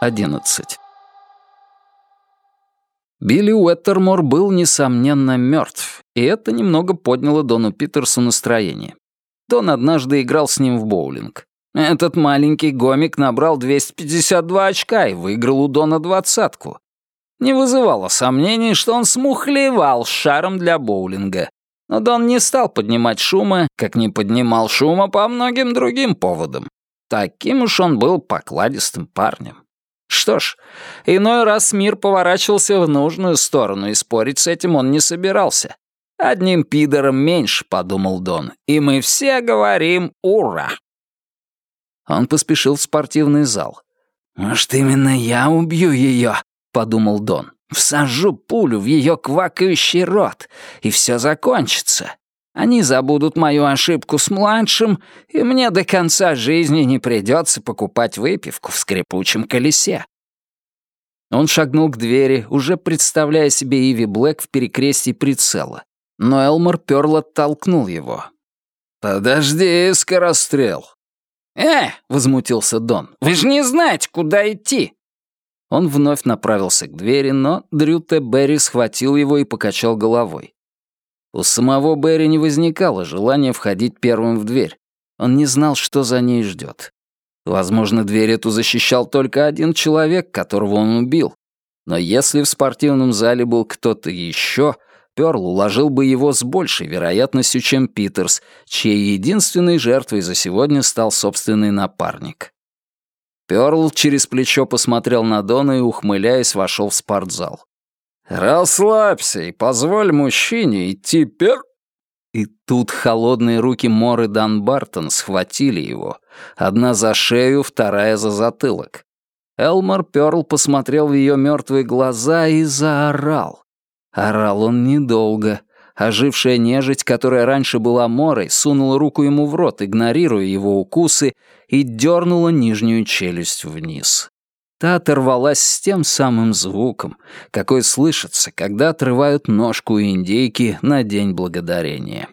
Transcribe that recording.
11. Билли Уэттермор был, несомненно, мертв, и это немного подняло Дону Питерсу настроение. Дон однажды играл с ним в боулинг. Этот маленький гомик набрал 252 очка и выиграл у Дона двадцатку. Не вызывало сомнений, что он смухлевал шаром для боулинга. Но Дон не стал поднимать шума, как не поднимал шума по многим другим поводам. Таким уж он был покладистым парнем. Что ж, иной раз мир поворачивался в нужную сторону, и спорить с этим он не собирался. «Одним пидором меньше», — подумал Дон, — «и мы все говорим «Ура!». Он поспешил в спортивный зал. «Может, именно я убью ее?» — подумал Дон. «Всажу пулю в ее квакающий рот, и все закончится. Они забудут мою ошибку с младшим, и мне до конца жизни не придется покупать выпивку в скрипучем колесе. Он шагнул к двери, уже представляя себе Иви Блэк в перекрестии прицела. Но Элмор Пёрл оттолкнул его. «Подожди, скорострел!» «Э!» — возмутился Дон. «Вы же не знаете, куда идти!» Он вновь направился к двери, но Дрю Т. Берри схватил его и покачал головой. У самого Берри не возникало желания входить первым в дверь. Он не знал, что за ней ждет. Возможно, дверь эту защищал только один человек, которого он убил. Но если в спортивном зале был кто-то еще, Пёрл уложил бы его с большей вероятностью, чем Питерс, чьей единственной жертвой за сегодня стал собственный напарник. Пёрл через плечо посмотрел на Дона и, ухмыляясь, вошел в спортзал. «Расслабься и позволь мужчине идти пер...» И тут холодные руки Моры Дан Бартон схватили его, одна за шею, вторая за затылок. Элмор Пёрл посмотрел в ее мертвые глаза и заорал. Орал он недолго. Ожившая нежить, которая раньше была Морой, сунула руку ему в рот, игнорируя его укусы, и дернула нижнюю челюсть вниз. Та оторвалась с тем самым звуком, какой слышится, когда отрывают ножку индейки на День Благодарения.